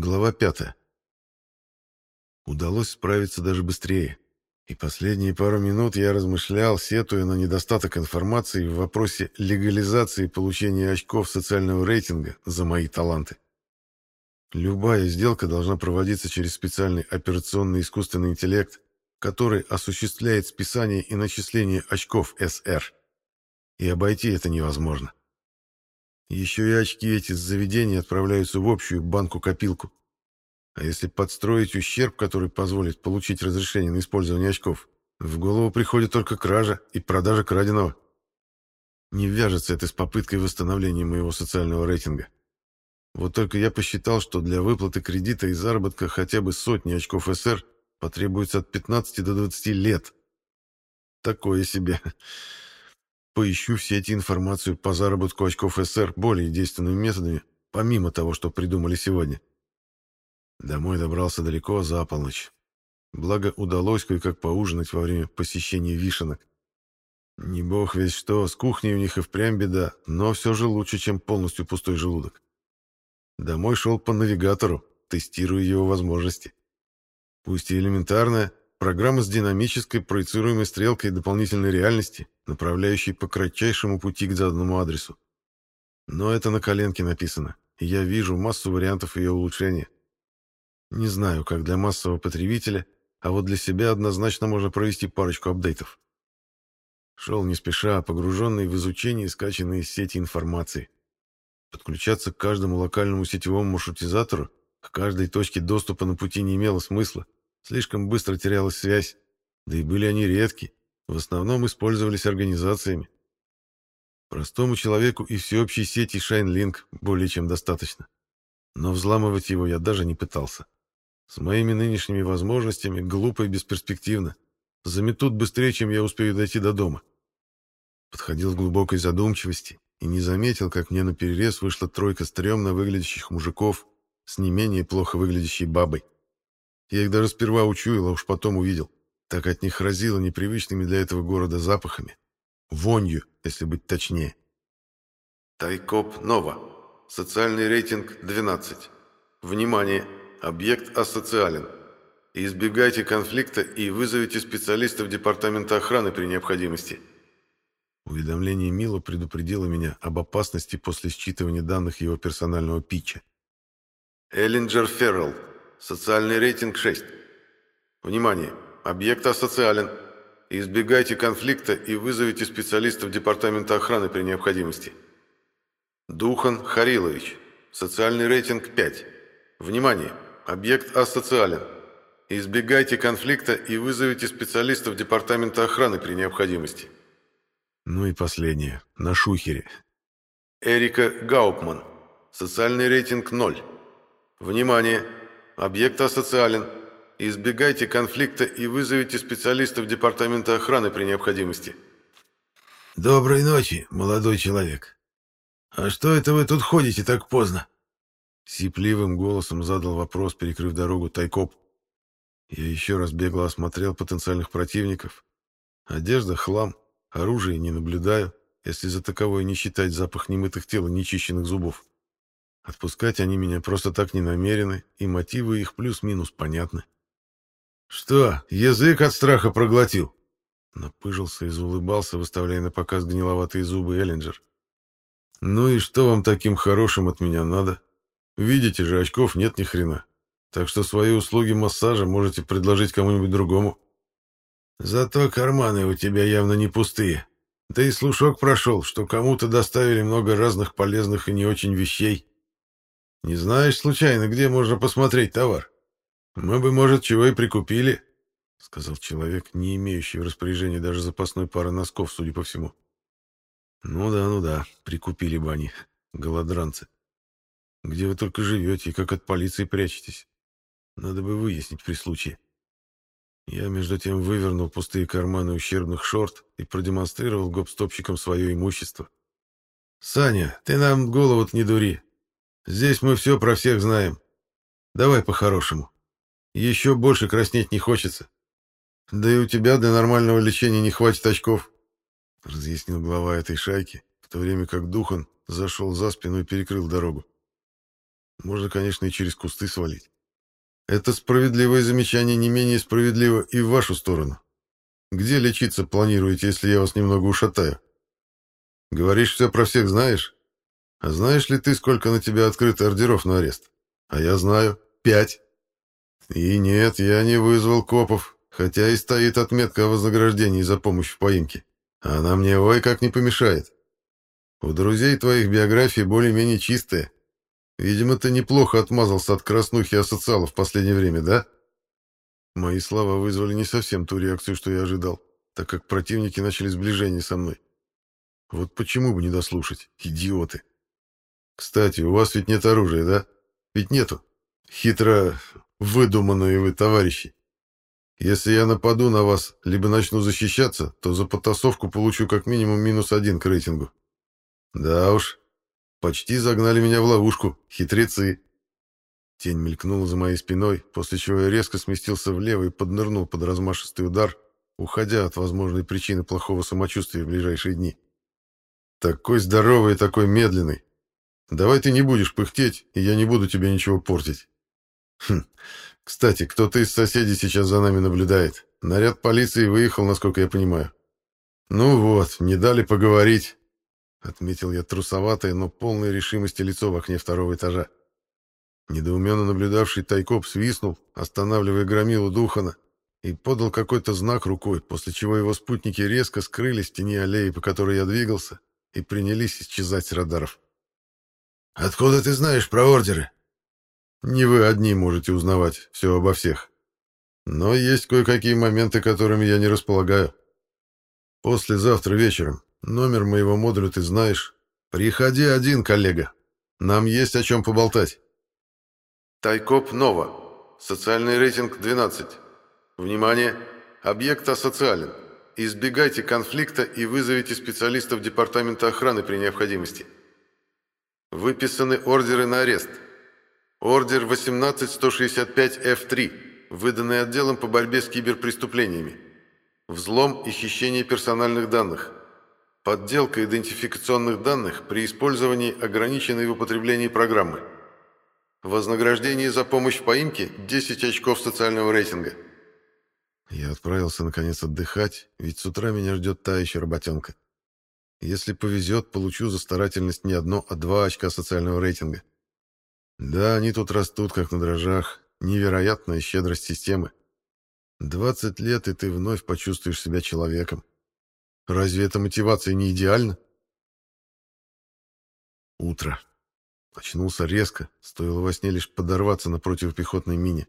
Глава пятая. Удалось справиться даже быстрее. И последние пару минут я размышлял, сетуя на недостаток информации в вопросе легализации получения очков социального рейтинга за мои таланты. Любая сделка должна проводиться через специальный операционный искусственный интеллект, который осуществляет списание и начисление очков СР. И обойти это невозможно. Еще и очки эти с заведения отправляются в общую банку-копилку. А если подстроить ущерб, который позволит получить разрешение на использование очков, в голову приходит только кража и продажа краденого. Не вяжется это с попыткой восстановления моего социального рейтинга. Вот только я посчитал, что для выплаты кредита и заработка хотя бы сотни очков СР потребуется от 15 до 20 лет. Такое себе. Поищу в сети информацию по заработку очков СР более действенными методами, помимо того, что придумали сегодня. Домой добрался далеко за полночь. Благо, удалось кое-как поужинать во время посещения вишенок. Не бог весь что, с кухней у них и впрямь беда, но все же лучше, чем полностью пустой желудок. Домой шел по навигатору, тестируя его возможности. Пусть и элементарная, Программа с динамической проецируемой стрелкой дополнительной реальности, направляющей по кратчайшему пути к заданному адресу. Но это на коленке написано, и я вижу массу вариантов ее улучшения. Не знаю, как для массового потребителя, а вот для себя однозначно можно провести парочку апдейтов. Шел не спеша, погруженный в изучение скачанной из сети информации. Подключаться к каждому локальному сетевому маршрутизатору, к каждой точке доступа на пути не имело смысла. Слишком быстро терялась связь, да и были они редки, в основном использовались организациями. Простому человеку и всеобщей сети ShineLink более чем достаточно. Но взламывать его я даже не пытался. С моими нынешними возможностями глупо и бесперспективно. Заметут быстрее, чем я успею дойти до дома. Подходил в глубокой задумчивости и не заметил, как мне на перерез вышла тройка стрёмно выглядящих мужиков с не менее плохо выглядящей бабой. Я их даже сперва учуял, а уж потом увидел. Так от них разило непривычными для этого города запахами. Вонью, если быть точнее. Тайкоп Нова. Социальный рейтинг 12. Внимание! Объект асоциален. Избегайте конфликта и вызовите специалистов департамента охраны при необходимости. Уведомление Мило предупредило меня об опасности после считывания данных его персонального питча. Эллинджер Феррелл. Социальный рейтинг 6. Внимание! Объект асоциален. Избегайте конфликта и вызовите специалистов Департамента охраны при необходимости. Духан Харилович. Социальный рейтинг 5. Внимание! Объект асоциален. Избегайте конфликта и вызовите специалистов Департамента охраны при необходимости. Ну и последнее. На шухере. Эрика Гаупман. Социальный рейтинг 0. Внимание! Объект асоциален. Избегайте конфликта и вызовите специалистов Департамента охраны при необходимости. Доброй ночи, молодой человек. А что это вы тут ходите так поздно? Сипливым голосом задал вопрос, перекрыв дорогу Тайкоп. Я еще раз бегло осмотрел потенциальных противников. Одежда — хлам, оружие не наблюдаю, если за таковое не считать запах немытых тел и нечищенных зубов. Отпускать они меня просто так не намерены, и мотивы их плюс-минус понятны. «Что, язык от страха проглотил?» Напыжился и заулыбался, выставляя на показ гниловатые зубы Эллинджер. «Ну и что вам таким хорошим от меня надо? Видите же, очков нет ни хрена. Так что свои услуги массажа можете предложить кому-нибудь другому». «Зато карманы у тебя явно не пустые. Да и слушок прошел, что кому-то доставили много разных полезных и не очень вещей. Не знаешь, случайно, где можно посмотреть товар? Мы бы, может, чего и прикупили, — сказал человек, не имеющий в распоряжении даже запасной пары носков, судя по всему. Ну да, ну да, прикупили бы они, голодранцы. Где вы только живете и как от полиции прячетесь? Надо бы выяснить при случае. Я, между тем, вывернул пустые карманы ущербных шорт и продемонстрировал гопстопщикам свое имущество. «Саня, ты нам голову не дури. Здесь мы все про всех знаем. Давай по-хорошему. Еще больше краснеть не хочется. Да и у тебя для нормального лечения не хватит очков, — разъяснил глава этой шайки, в то время как Духан зашел за спину и перекрыл дорогу. Можно, конечно, и через кусты свалить. Это справедливое замечание не менее справедливо и в вашу сторону. Где лечиться планируете, если я вас немного ушатаю? Говоришь, все про всех знаешь? А знаешь ли ты, сколько на тебя открыто ордеров на арест? А я знаю. Пять. И нет, я не вызвал копов, хотя и стоит отметка о вознаграждении за помощь в поимке. Она мне ой как не помешает. У друзей твоих биографии более-менее чистые. Видимо, ты неплохо отмазался от краснухи асоциалов в последнее время, да? Мои слова вызвали не совсем ту реакцию, что я ожидал, так как противники начали сближение со мной. Вот почему бы не дослушать, идиоты. Кстати, у вас ведь нет оружия, да? Ведь нету. Хитро выдуманные вы товарищи. Если я нападу на вас, либо начну защищаться, то за потасовку получу как минимум минус один к рейтингу. Да уж, почти загнали меня в ловушку, хитрецы. Тень мелькнула за моей спиной, после чего я резко сместился влево и поднырнул под размашистый удар, уходя от возможной причины плохого самочувствия в ближайшие дни. Такой здоровый и такой медленный. Давай ты не будешь пыхтеть, и я не буду тебе ничего портить. Хм. Кстати, кто-то из соседей сейчас за нами наблюдает. Наряд полиции выехал, насколько я понимаю. Ну вот, не дали поговорить. Отметил я трусоватое, но полное решимости лицо в окне второго этажа. Недоуменно наблюдавший Тайкоп свистнул, останавливая громилу Духана, и подал какой-то знак рукой, после чего его спутники резко скрылись в тени аллеи, по которой я двигался, и принялись исчезать с радаров. «Откуда ты знаешь про ордеры?» Не вы одни можете узнавать все обо всех. Но есть кое-какие моменты, которыми я не располагаю. Послезавтра вечером. Номер моего модуля ты знаешь. Приходи один, коллега. Нам есть о чем поболтать. Тайкоп Нова. Социальный рейтинг 12. Внимание! Объект асоциален. Избегайте конфликта и вызовите специалистов Департамента охраны при необходимости. Выписаны ордеры на арест. Ордер 18165F3, выданный отделом по борьбе с киберпреступлениями. Взлом и хищение персональных данных. Подделка идентификационных данных при использовании ограниченной в употреблении программы. Вознаграждение за помощь в поимке – 10 очков социального рейтинга. Я отправился наконец отдыхать, ведь с утра меня ждет та еще работенка. Если повезет, получу за старательность не одно, а два очка социального рейтинга. Да, они тут растут, как на дрожжах. Невероятная щедрость системы. Двадцать лет, и ты вновь почувствуешь себя человеком. Разве эта мотивация не идеальна? Утро. Очнулся резко, стоило во сне лишь подорваться на противопехотной мине.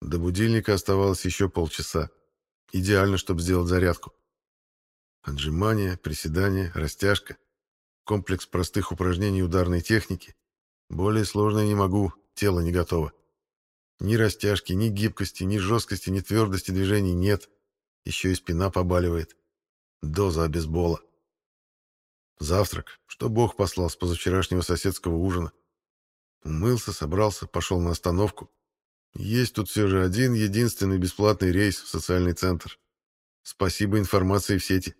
До будильника оставалось еще полчаса. Идеально, чтобы сделать зарядку. Отжимания, приседания, растяжка. Комплекс простых упражнений ударной техники, более сложное не могу, тело не готово. Ни растяжки, ни гибкости, ни жесткости, ни твердости движений нет. Еще и спина побаливает. Доза обезбола. Завтрак, что Бог послал с позавчерашнего соседского ужина. Умылся, собрался, пошел на остановку. Есть тут все же один единственный бесплатный рейс в социальный центр. Спасибо информации в сети.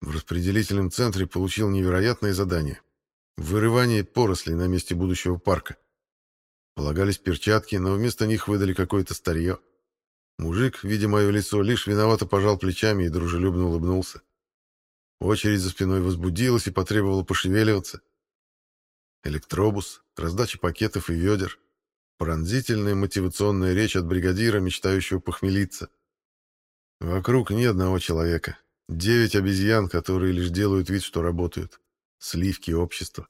В распределительном центре получил невероятное задание Вырывание порослей на месте будущего парка. Полагались перчатки, но вместо них выдали какое-то старье. Мужик, видя мое лицо, лишь виновато пожал плечами и дружелюбно улыбнулся. Очередь за спиной возбудилась и потребовала пошевеливаться. Электробус, раздача пакетов и ведер, пронзительная мотивационная речь от бригадира, мечтающего похмелиться. Вокруг ни одного человека. Девять обезьян, которые лишь делают вид, что работают сливки общества.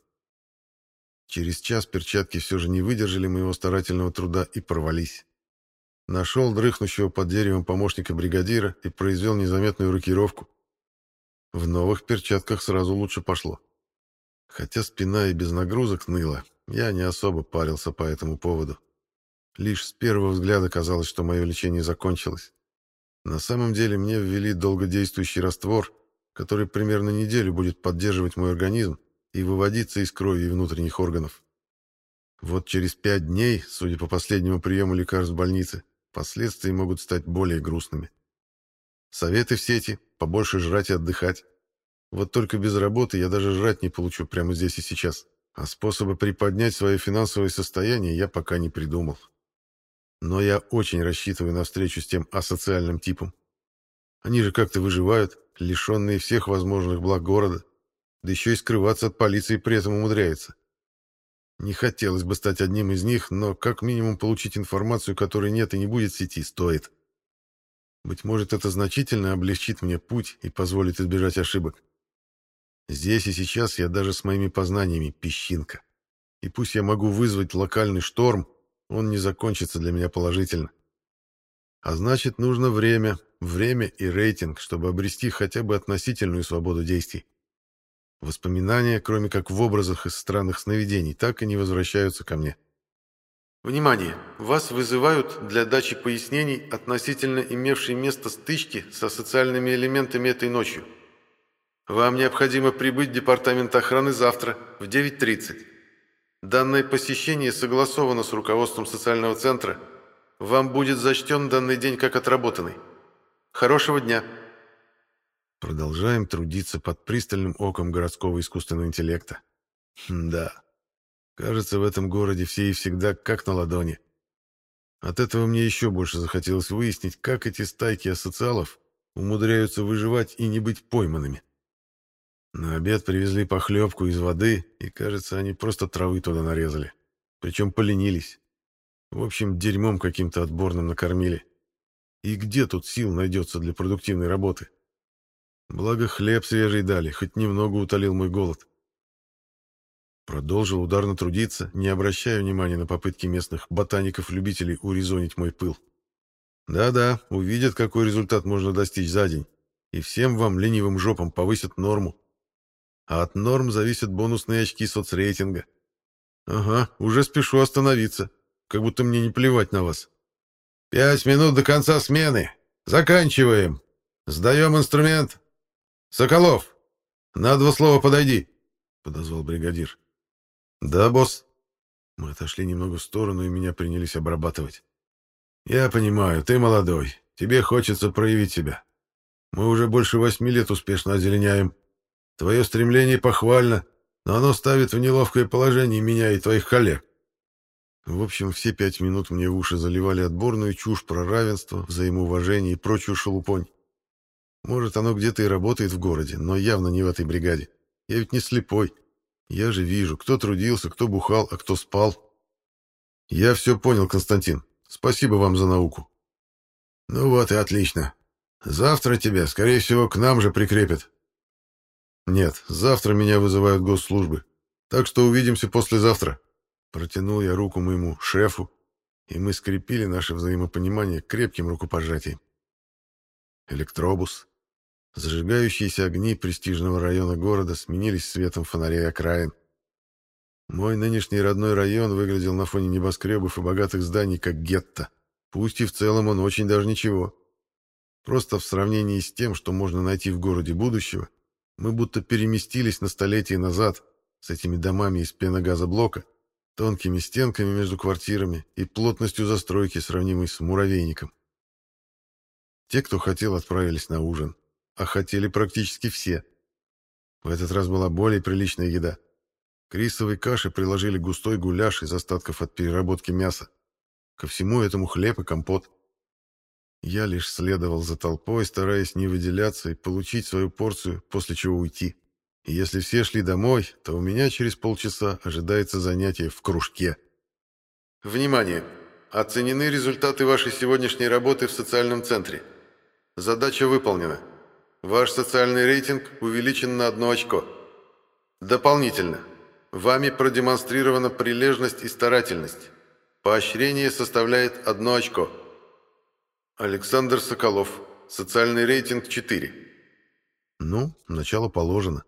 Через час перчатки все же не выдержали моего старательного труда и порвались. Нашел дрыхнущего под деревом помощника бригадира и произвел незаметную рокировку. В новых перчатках сразу лучше пошло. Хотя спина и без нагрузок ныла, я не особо парился по этому поводу. Лишь с первого взгляда казалось, что мое лечение закончилось. На самом деле мне ввели долгодействующий раствор, который примерно неделю будет поддерживать мой организм и выводиться из крови и внутренних органов. Вот через пять дней, судя по последнему приему лекарств в больнице, последствия могут стать более грустными. Советы в сети – побольше жрать и отдыхать. Вот только без работы я даже жрать не получу прямо здесь и сейчас. а способа приподнять свое финансовое состояние я пока не придумал. Но я очень рассчитываю на встречу с тем асоциальным типом. Они же как-то выживают, лишенные всех возможных благ города, да еще и скрываться от полиции при этом умудряется. Не хотелось бы стать одним из них, но как минимум получить информацию, которой нет и не будет в сети, стоит. Быть может, это значительно облегчит мне путь и позволит избежать ошибок. Здесь и сейчас я даже с моими познаниями песчинка. И пусть я могу вызвать локальный шторм, он не закончится для меня положительно. А значит, нужно время, время и рейтинг, чтобы обрести хотя бы относительную свободу действий. Воспоминания, кроме как в образах из странных сновидений, так и не возвращаются ко мне. Внимание! Вас вызывают для дачи пояснений относительно имевшей место стычки со социальными элементами этой ночью. Вам необходимо прибыть в департамент охраны завтра в 9.30. Данное посещение согласовано с руководством социального центра. Вам будет зачтен данный день как отработанный. Хорошего дня! Продолжаем трудиться под пристальным оком городского искусственного интеллекта. Хм, да, кажется, в этом городе все и всегда как на ладони. От этого мне еще больше захотелось выяснить, как эти стайки асоциалов умудряются выживать и не быть пойманными. На обед привезли похлебку из воды, и, кажется, они просто травы туда нарезали. Причем поленились. В общем, дерьмом каким-то отборным накормили. И где тут сил найдется для продуктивной работы? Благо хлеб свежий дали, хоть немного утолил мой голод. Продолжил ударно трудиться, не обращая внимания на попытки местных ботаников-любителей урезонить мой пыл. Да-да, увидят, какой результат можно достичь за день, и всем вам, ленивым жопам, повысят норму. А от норм зависят бонусные очки соцрейтинга. Ага, уже спешу остановиться, как будто мне не плевать на вас. Пять минут до конца смены. Заканчиваем. Сдаем инструмент. «Соколов, на два слова подойди», — подозвал бригадир. «Да, босс». Мы отошли немного в сторону, и меня принялись обрабатывать. «Я понимаю, ты молодой, тебе хочется проявить себя. Мы уже больше восьми лет успешно озеленяем. Твое стремление похвально, но оно ставит в неловкое положение меня и твоих коллег. В общем, все пять минут мне в уши заливали отборную чушь про равенство, взаимоуважение и прочую шелупонь. Может, оно где-то и работает в городе, но явно не в этой бригаде. Я ведь не слепой. Я же вижу, кто трудился, кто бухал, а кто спал. Я все понял, Константин. Спасибо вам за науку. Ну вот и отлично. Завтра тебя, скорее всего, к нам же прикрепят. Нет, завтра меня вызывают госслужбы. Так что увидимся послезавтра. Протянул я руку моему шефу, и мы скрепили наше взаимопонимание крепким рукопожатием. Электробус, Зажигающиеся огни престижного района города сменились светом фонарей окраин. Мой нынешний родной район выглядел на фоне небоскребов и богатых зданий как гетто. Пусть и в целом он очень даже ничего. Просто в сравнении с тем, что можно найти в городе будущего, мы будто переместились на столетие назад с этими домами из пеногазоблока, тонкими стенками между квартирами и плотностью застройки, сравнимой с муравейником. Те, кто хотел, отправились на ужин а хотели практически все. В этот раз была более приличная еда. К рисовой каше приложили густой гуляш из остатков от переработки мяса. Ко всему этому хлеб и компот. Я лишь следовал за толпой, стараясь не выделяться и получить свою порцию, после чего уйти. И если все шли домой, то у меня через полчаса ожидается занятие в кружке. Внимание! Оценены результаты вашей сегодняшней работы в социальном центре. Задача выполнена. Ваш социальный рейтинг увеличен на одно очко. Дополнительно. Вами продемонстрирована прилежность и старательность. Поощрение составляет одно очко. Александр Соколов. Социальный рейтинг 4. Ну, начало положено.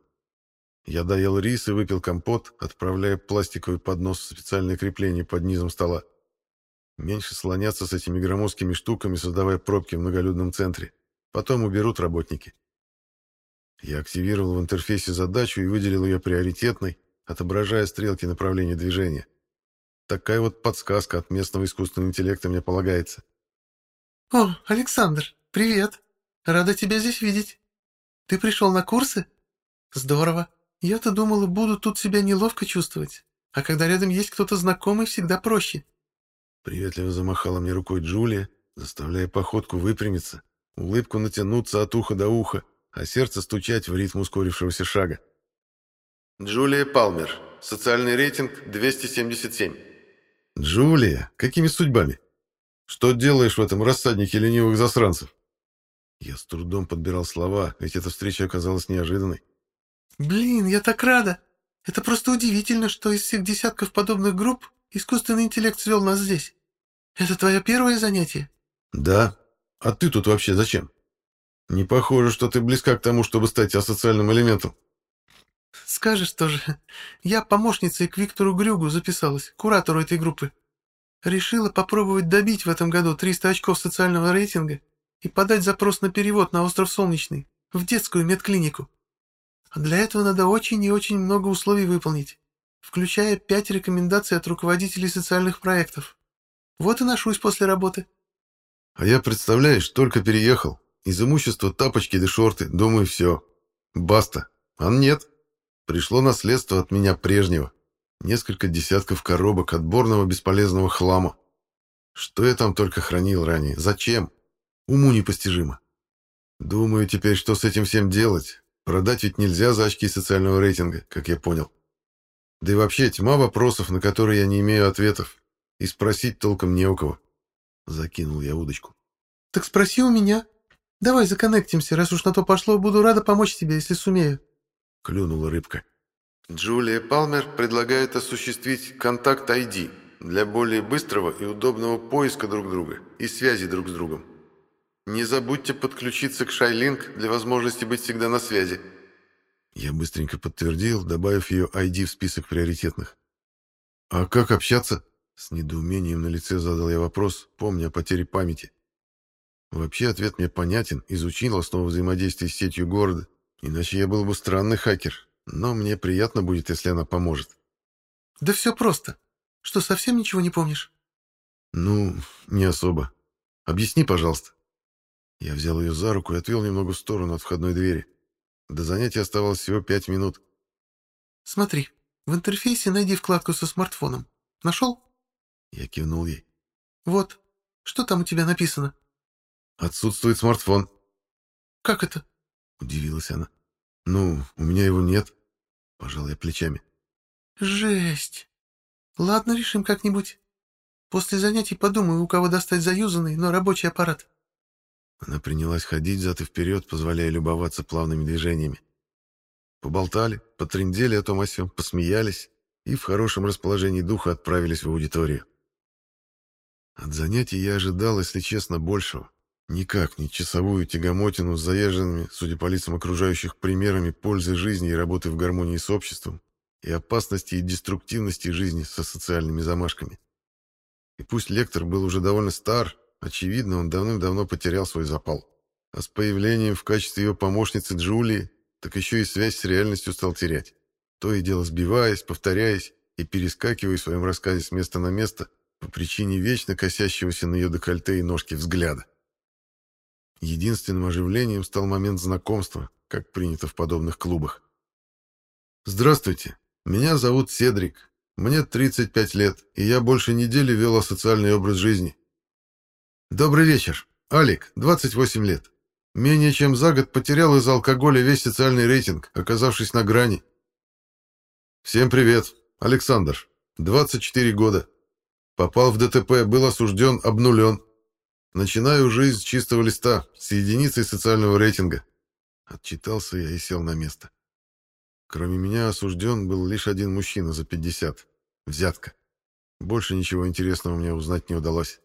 Я доел рис и выпил компот, отправляя пластиковый поднос в специальное крепление под низом стола. Меньше слоняться с этими громоздкими штуками, создавая пробки в многолюдном центре. Потом уберут работники. Я активировал в интерфейсе задачу и выделил ее приоритетной, отображая стрелки направления движения. Такая вот подсказка от местного искусственного интеллекта мне полагается. «О, Александр, привет! Рада тебя здесь видеть. Ты пришел на курсы? Здорово. Я-то думала, буду тут себя неловко чувствовать. А когда рядом есть кто-то знакомый, всегда проще. Приветливо замахала мне рукой Джулия, заставляя походку выпрямиться, улыбку натянуться от уха до уха, а сердце стучать в ритм ускорившегося шага. Джулия Палмер. Социальный рейтинг 277. «Джулия, какими судьбами? Что делаешь в этом рассаднике ленивых засранцев?» Я с трудом подбирал слова, ведь эта встреча оказалась неожиданной. Блин, я так рада. Это просто удивительно, что из всех десятков подобных групп искусственный интеллект свел нас здесь. Это твое первое занятие? Да. А ты тут вообще зачем? Не похоже, что ты близка к тому, чтобы стать асоциальным элементом. Скажешь тоже. Я помощницей к Виктору Грюгу записалась, куратору этой группы. Решила попробовать добить в этом году 300 очков социального рейтинга и подать запрос на перевод на остров Солнечный, в детскую медклинику. Для этого надо очень и очень много условий выполнить, включая пять рекомендаций от руководителей социальных проектов. Вот и ношусь после работы. А я, представляешь, только переехал. Из имущества тапочки да шорты, думаю, все. Баста. А нет. Пришло наследство от меня прежнего. Несколько десятков коробок отборного бесполезного хлама. Что я там только хранил ранее? Зачем? Уму непостижимо. Думаю теперь, что с этим всем делать. Продать ведь нельзя за очки социального рейтинга, как я понял. Да и вообще тьма вопросов, на которые я не имею ответов. И спросить толком не у кого. Закинул я удочку. Так спроси у меня. Давай законнектимся, раз уж на то пошло, буду рада помочь тебе, если сумею. Клюнула рыбка. Джулия Палмер предлагает осуществить контакт ID для более быстрого и удобного поиска друг друга и связи друг с другом. Не забудьте подключиться к Шайлинк для возможности быть всегда на связи. Я быстренько подтвердил, добавив ее ID в список приоритетных. «А как общаться?» С недоумением на лице задал я вопрос, помня о потере памяти. Вообще ответ мне понятен, изучил основу взаимодействия с сетью города, иначе я был бы странный хакер, но мне приятно будет, если она поможет. Да все просто. Что, совсем ничего не помнишь? Ну, не особо. Объясни, пожалуйста. Я взял ее за руку и отвел немного в сторону от входной двери. До занятия оставалось всего пять минут. «Смотри, в интерфейсе найди вкладку со смартфоном. Нашел?» Я кивнул ей. «Вот. Что там у тебя написано?» «Отсутствует смартфон». «Как это?» Удивилась она. «Ну, у меня его нет». Пожал я плечами. «Жесть. Ладно, решим как-нибудь. После занятий подумаю, у кого достать заюзанный, но рабочий аппарат». Она принялась ходить взад и вперед, позволяя любоваться плавными движениями. Поболтали, потрындели о том о сём, посмеялись и в хорошем расположении духа отправились в аудиторию. От занятий я ожидал, если честно, большего. Никак не часовую тягомотину с заезженными, судя по лицам окружающих, примерами пользы жизни и работы в гармонии с обществом и опасности и деструктивности жизни со социальными замашками. И пусть лектор был уже довольно стар, Очевидно, он давным-давно потерял свой запал. А с появлением в качестве ее помощницы Джулии, так еще и связь с реальностью стал терять. То и дело сбиваясь, повторяясь и перескакивая в своем рассказе с места на место по причине вечно косящегося на ее декольте и ножки взгляда. Единственным оживлением стал момент знакомства, как принято в подобных клубах. «Здравствуйте, меня зовут Седрик, мне 35 лет, и я больше недели вел асоциальный образ жизни. Добрый вечер. Алик, 28 лет. Менее чем за год потерял из-за алкоголя весь социальный рейтинг, оказавшись на грани. Всем привет. Александр. 24 года. Попал в ДТП, был осужден, обнулен. Начинаю жизнь с чистого листа, с единицей социального рейтинга. Отчитался я и сел на место. Кроме меня осужден был лишь один мужчина за 50. Взятка. Больше ничего интересного мне узнать не удалось.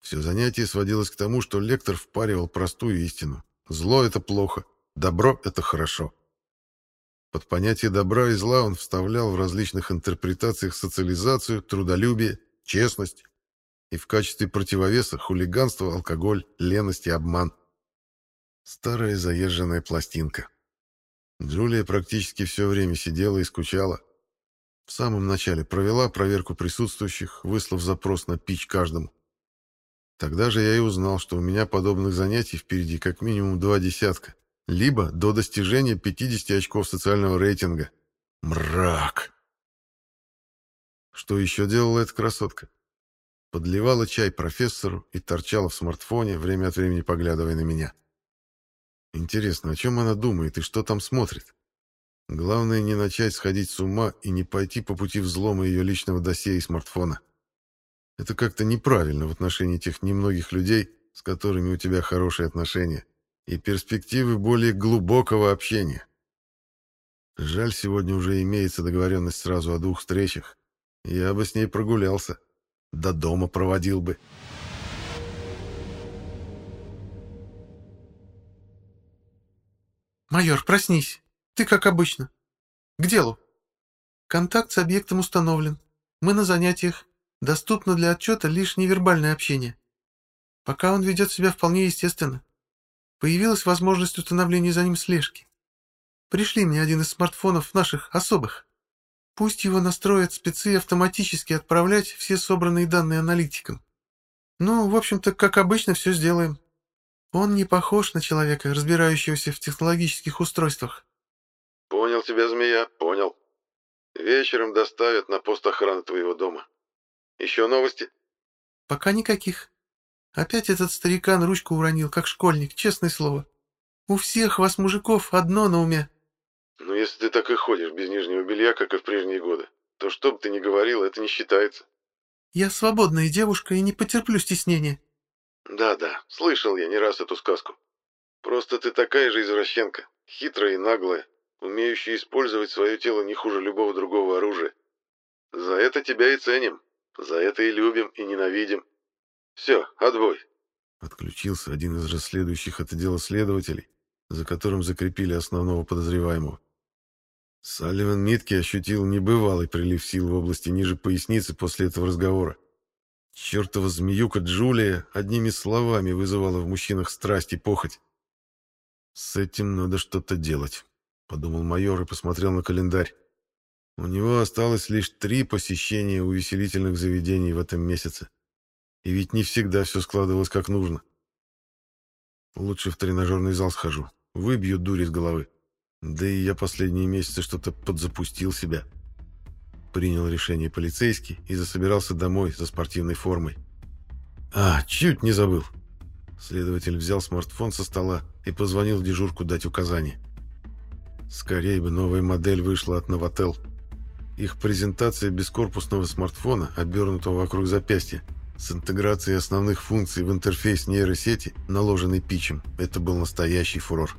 Все занятие сводилось к тому, что лектор впаривал простую истину. Зло — это плохо, добро — это хорошо. Под понятие добра и зла он вставлял в различных интерпретациях социализацию, трудолюбие, честность и в качестве противовеса хулиганство, алкоголь, леность и обман. Старая заезженная пластинка. Джулия практически все время сидела и скучала. В самом начале провела проверку присутствующих, выслав запрос на пич каждому. Тогда же я и узнал, что у меня подобных занятий впереди как минимум два десятка, либо до достижения 50 очков социального рейтинга. Мрак! Что еще делала эта красотка? Подливала чай профессору и торчала в смартфоне, время от времени поглядывая на меня. Интересно, о чем она думает и что там смотрит? Главное не начать сходить с ума и не пойти по пути взлома ее личного досье и смартфона. Это как-то неправильно в отношении тех немногих людей, с которыми у тебя хорошие отношения, и перспективы более глубокого общения. Жаль, сегодня уже имеется договоренность сразу о двух встречах. Я бы с ней прогулялся. До дома проводил бы. «Майор, проснись!» Ты как обычно. К делу. Контакт с объектом установлен. Мы на занятиях. Доступно для отчета лишь невербальное общение. Пока он ведет себя вполне естественно. Появилась возможность установления за ним слежки. Пришли мне один из смартфонов наших особых. Пусть его настроят спецы автоматически отправлять все собранные данные аналитикам. Ну, в общем-то, как обычно, все сделаем. Он не похож на человека, разбирающегося в технологических устройствах. Понял тебя, змея, понял. Вечером доставят на пост охраны твоего дома. Еще новости? Пока никаких. Опять этот старикан ручку уронил, как школьник, честное слово. У всех вас, мужиков, одно на уме. Ну, если ты так и ходишь без нижнего белья, как и в прежние годы, то что бы ты ни говорил, это не считается. Я свободная девушка и не потерплю стеснения. Да-да, слышал я не раз эту сказку. Просто ты такая же извращенка, хитрая и наглая, умеющий использовать свое тело не хуже любого другого оружия. За это тебя и ценим, за это и любим, и ненавидим. Все, отбой. Отключился один из расследующих это дело следователей, за которым закрепили основного подозреваемого. Салливан Митки ощутил небывалый прилив сил в области ниже поясницы после этого разговора. Чертова змеюка Джулия одними словами вызывала в мужчинах страсть и похоть. С этим надо что-то делать подумал майор и посмотрел на календарь. У него осталось лишь три посещения увеселительных заведений в этом месяце. И ведь не всегда все складывалось как нужно. Лучше в тренажерный зал схожу, выбью дурь из головы. Да и я последние месяцы что-то подзапустил себя. Принял решение полицейский и засобирался домой за спортивной формой. А, чуть не забыл. Следователь взял смартфон со стола и позвонил в дежурку дать указания. Скорее бы новая модель вышла от Novatel. Их презентация бескорпусного смартфона, обернутого вокруг запястья, с интеграцией основных функций в интерфейс нейросети, наложенный питчем, это был настоящий фурор.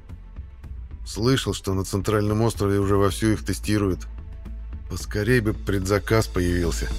Слышал, что на Центральном острове уже вовсю их тестируют. Поскорей бы предзаказ появился.